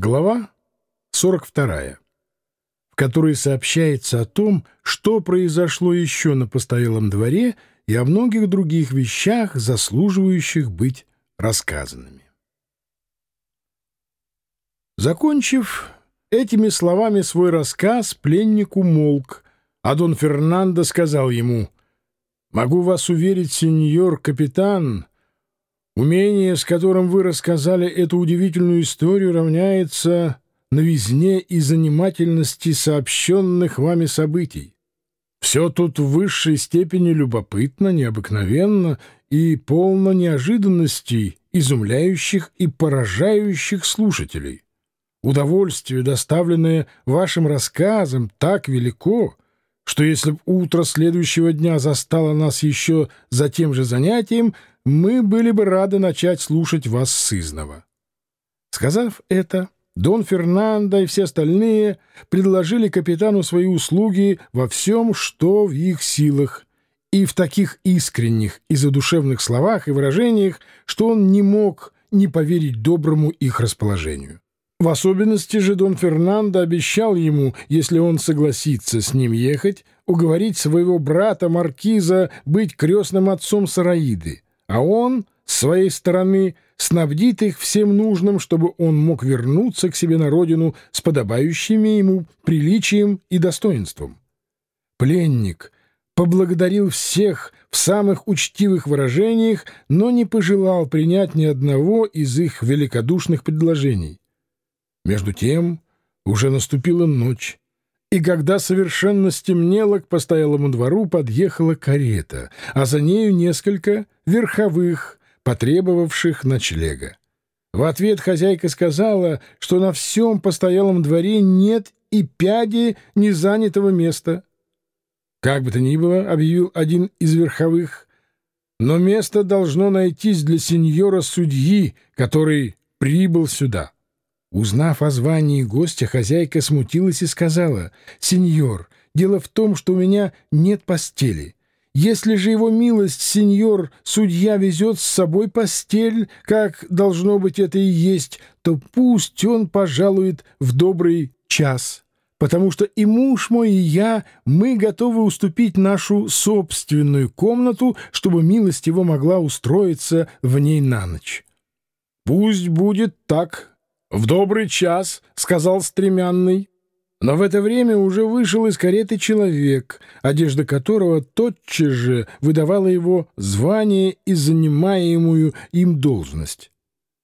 Глава 42, в которой сообщается о том, что произошло еще на постоялом дворе и о многих других вещах, заслуживающих быть рассказанными. Закончив этими словами свой рассказ, пленник умолк, а Дон Фернандо сказал ему, «Могу вас уверить, сеньор капитан, — Умение, с которым вы рассказали эту удивительную историю, равняется новизне и занимательности сообщенных вами событий. Все тут в высшей степени любопытно, необыкновенно и полно неожиданностей, изумляющих и поражающих слушателей. Удовольствие, доставленное вашим рассказом, так велико, что если б утро следующего дня застало нас еще за тем же занятием, мы были бы рады начать слушать вас сызново. Сказав это, Дон Фернандо и все остальные предложили капитану свои услуги во всем, что в их силах, и в таких искренних и задушевных словах и выражениях, что он не мог не поверить доброму их расположению. В особенности же Дон Фернандо обещал ему, если он согласится с ним ехать, уговорить своего брата Маркиза быть крестным отцом Сараиды, а он, с своей стороны, снабдит их всем нужным, чтобы он мог вернуться к себе на родину с подобающими ему приличием и достоинством. Пленник поблагодарил всех в самых учтивых выражениях, но не пожелал принять ни одного из их великодушных предложений. Между тем уже наступила ночь, и когда совершенно стемнело, к постоялому двору подъехала карета, а за нею несколько верховых, потребовавших ночлега. В ответ хозяйка сказала, что на всем постоялом дворе нет и пяди незанятого места. Как бы то ни было, объявил один из верховых, но место должно найтись для сеньора-судьи, который прибыл сюда. Узнав о звании гостя, хозяйка смутилась и сказала, «Сеньор, дело в том, что у меня нет постели. Если же его милость, сеньор, судья везет с собой постель, как должно быть это и есть, то пусть он пожалует в добрый час» потому что и муж мой, и я, мы готовы уступить нашу собственную комнату, чтобы милость его могла устроиться в ней на ночь. Пусть будет так, «В добрый час», — сказал стремянный. Но в это время уже вышел из кареты человек, одежда которого тотчас же выдавала его звание и занимаемую им должность,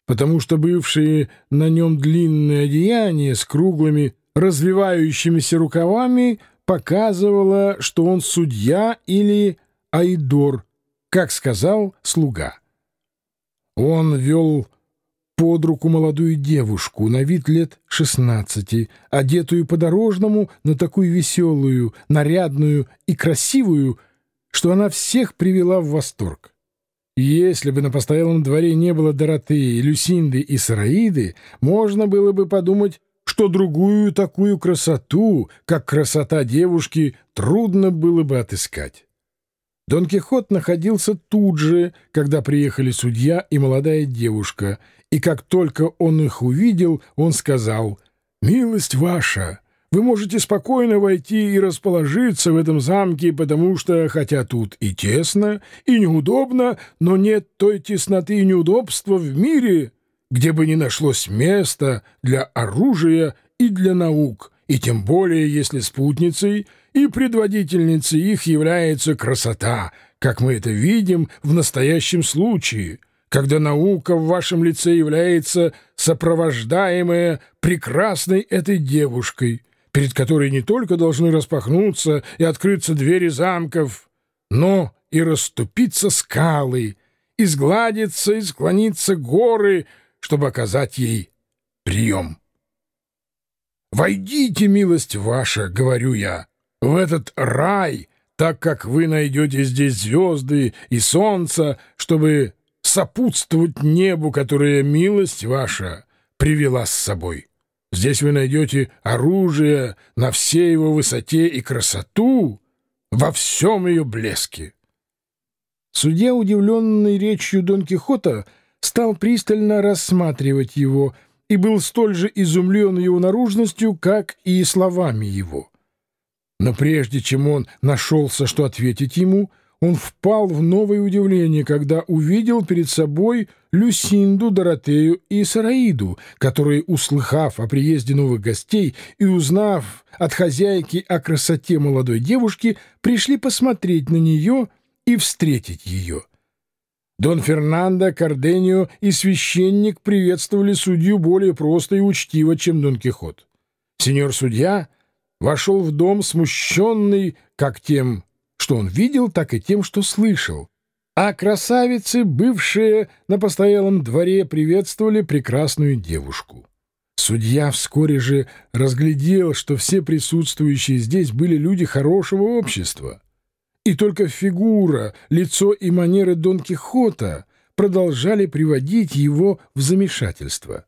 потому что бывшие на нем длинные одеяния с круглыми развивающимися рукавами показывало, что он судья или айдор, как сказал слуга. Он вел под руку молодую девушку, на вид лет шестнадцати, одетую по-дорожному, но такую веселую, нарядную и красивую, что она всех привела в восторг. Если бы на постоялом дворе не было Доротеи, Люсинды и Сараиды, можно было бы подумать, что другую такую красоту, как красота девушки, трудно было бы отыскать. Дон Кихот находился тут же, когда приехали судья и молодая девушка, и как только он их увидел, он сказал, «Милость ваша, вы можете спокойно войти и расположиться в этом замке, потому что, хотя тут и тесно, и неудобно, но нет той тесноты и неудобства в мире, где бы не нашлось места для оружия и для наук, и тем более, если спутницей и предводительницей их является красота, как мы это видим в настоящем случае» когда наука в вашем лице является сопровождаемая прекрасной этой девушкой, перед которой не только должны распахнуться и открыться двери замков, но и расступиться скалы, изгладиться и склониться горы, чтобы оказать ей прием. «Войдите, милость ваша, — говорю я, — в этот рай, так как вы найдете здесь звезды и солнце, чтобы сопутствовать небу, которое милость ваша привела с собой. Здесь вы найдете оружие на всей его высоте и красоту во всем ее блеске. Судья, удивленный речью Дон Кихота, стал пристально рассматривать его, и был столь же изумлен его наружностью, как и словами его. Но прежде чем он нашелся, что ответить ему, он впал в новое удивление, когда увидел перед собой Люсинду, Доротею и Сараиду, которые, услыхав о приезде новых гостей и узнав от хозяйки о красоте молодой девушки, пришли посмотреть на нее и встретить ее. Дон Фернандо, Карденио и священник приветствовали судью более просто и учтиво, чем Дон Кихот. Сеньор-судья вошел в дом смущенный как тем, что он видел, так и тем, что слышал. А красавицы, бывшие на постоялом дворе, приветствовали прекрасную девушку. Судья вскоре же разглядел, что все присутствующие здесь были люди хорошего общества — и только фигура, лицо и манеры Дон Кихота продолжали приводить его в замешательство.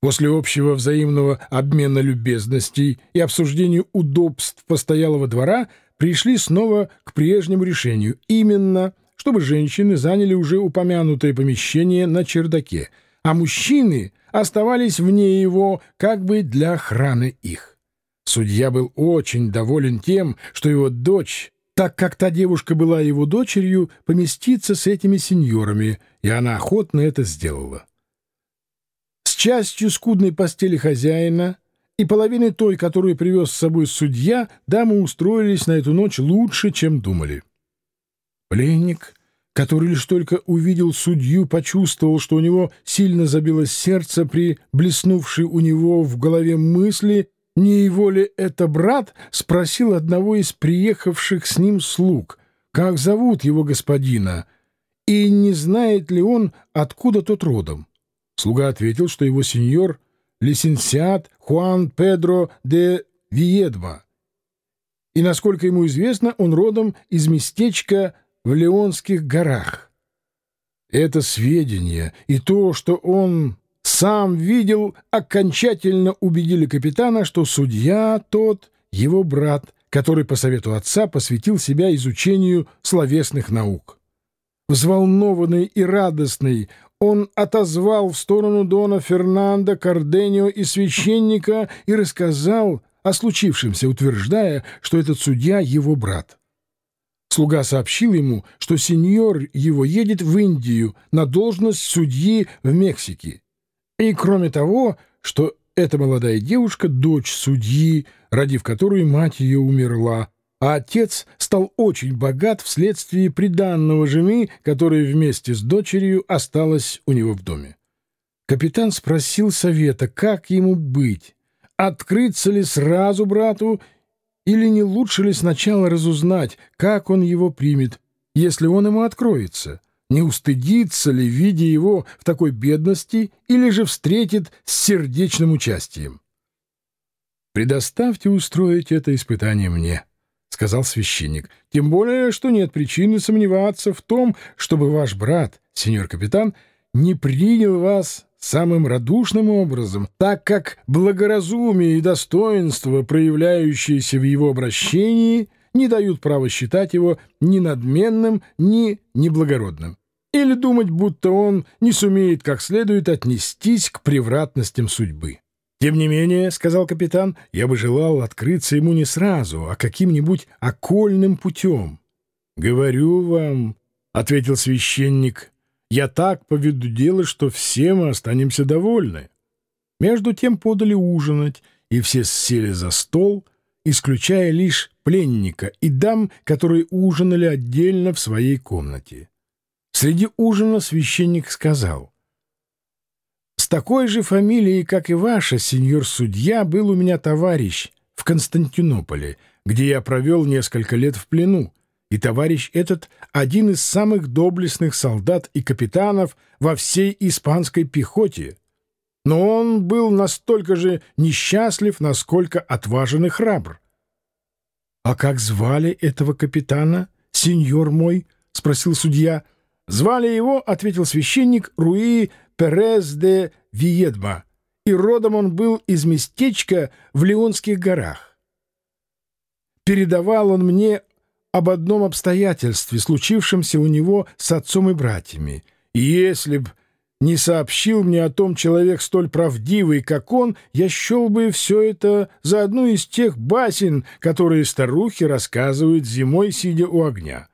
После общего взаимного обмена любезностей и обсуждения удобств постоялого двора пришли снова к прежнему решению, именно чтобы женщины заняли уже упомянутое помещение на чердаке, а мужчины оставались вне его как бы для охраны их. Судья был очень доволен тем, что его дочь так как та девушка была его дочерью, поместиться с этими сеньорами, и она охотно это сделала. С частью скудной постели хозяина и половины той, которую привез с собой судья, дамы устроились на эту ночь лучше, чем думали. Пленник, который лишь только увидел судью, почувствовал, что у него сильно забилось сердце при блеснувшей у него в голове мысли — не его ли это брат? — спросил одного из приехавших с ним слуг. Как зовут его господина? И не знает ли он, откуда тот родом? Слуга ответил, что его сеньор — лисенсиат Хуан Педро де Виедма. И, насколько ему известно, он родом из местечка в Леонских горах. Это сведения и то, что он сам видел, окончательно убедили капитана, что судья тот его брат, который по совету отца посвятил себя изучению словесных наук. Взволнованный и радостный, он отозвал в сторону Дона Фернандо, Карденио и священника и рассказал о случившемся, утверждая, что этот судья — его брат. Слуга сообщил ему, что сеньор его едет в Индию на должность судьи в Мексике, и кроме того, что эта молодая девушка — дочь судьи, родив которую мать ее умерла, а отец стал очень богат вследствие приданного жены, которая вместе с дочерью осталась у него в доме. Капитан спросил совета, как ему быть, открыться ли сразу брату или не лучше ли сначала разузнать, как он его примет, если он ему откроется не устыдится ли, видя его в такой бедности, или же встретит с сердечным участием. «Предоставьте устроить это испытание мне», — сказал священник, «тем более, что нет причины сомневаться в том, чтобы ваш брат, сеньор капитан, не принял вас самым радушным образом, так как благоразумие и достоинство, проявляющиеся в его обращении, не дают права считать его ни надменным, ни неблагородным или думать, будто он не сумеет как следует отнестись к превратностям судьбы. «Тем не менее, — сказал капитан, — я бы желал открыться ему не сразу, а каким-нибудь окольным путем». «Говорю вам, — ответил священник, — я так поведу дело, что все мы останемся довольны». Между тем подали ужинать, и все сели за стол, исключая лишь пленника и дам, которые ужинали отдельно в своей комнате. Среди ужина священник сказал, «С такой же фамилией, как и ваша, сеньор-судья, был у меня товарищ в Константинополе, где я провел несколько лет в плену, и товарищ этот — один из самых доблестных солдат и капитанов во всей испанской пехоте. Но он был настолько же несчастлив, насколько отважен и храбр. — А как звали этого капитана, сеньор мой? — спросил судья. — Звали его, — ответил священник, — Руи Перес де Виедма, и родом он был из местечка в Леонских горах. Передавал он мне об одном обстоятельстве, случившемся у него с отцом и братьями, и если б не сообщил мне о том человек столь правдивый, как он, я счел бы все это за одну из тех басен, которые старухи рассказывают зимой, сидя у огня.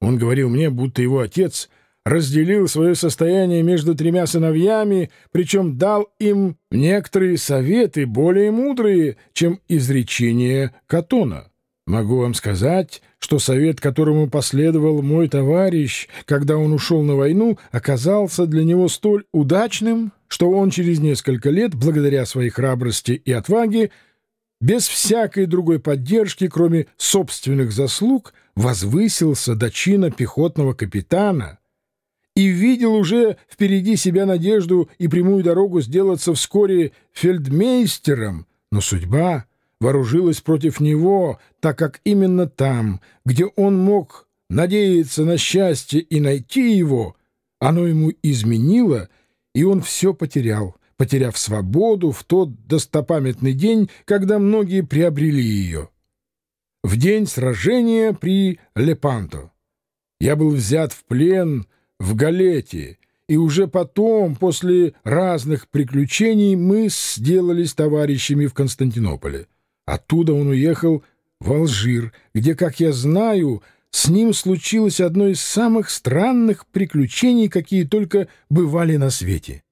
Он говорил мне, будто его отец разделил свое состояние между тремя сыновьями, причем дал им некоторые советы более мудрые, чем изречение Катона. Могу вам сказать, что совет, которому последовал мой товарищ, когда он ушел на войну, оказался для него столь удачным, что он через несколько лет, благодаря своей храбрости и отваге, без всякой другой поддержки, кроме собственных заслуг, возвысился до чина пехотного капитана и видел уже впереди себя надежду и прямую дорогу сделаться вскоре фельдмейстером, но судьба вооружилась против него, так как именно там, где он мог надеяться на счастье и найти его, оно ему изменило, и он все потерял, потеряв свободу в тот достопамятный день, когда многие приобрели ее. В день сражения при Лепанто. Я был взят в плен в Галете, и уже потом, после разных приключений, мы сделались товарищами в Константинополе. Оттуда он уехал в Алжир, где, как я знаю, с ним случилось одно из самых странных приключений, какие только бывали на свете.